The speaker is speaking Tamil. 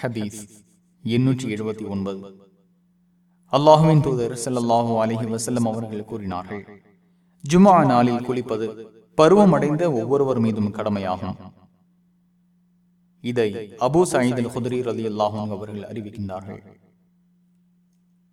ஹதீஸ் எண்ணூற்றி எழுபத்தி ஒன்பது. அல்லாஹுவின் தூதர் ஸல்லல்லாஹு அலஹி வசல்லம் அவர்கள் கூறினார்கள் ஜுமா நாளில் குளிப்பது பருவமடைந்த ஒவ்வொருவர் மீதும் கடமையாகும். இதை அபு சயீத் ஹுதரீர் அலி அல்லாஹும் அவர்கள் அறிவிக்கின்றார்கள்.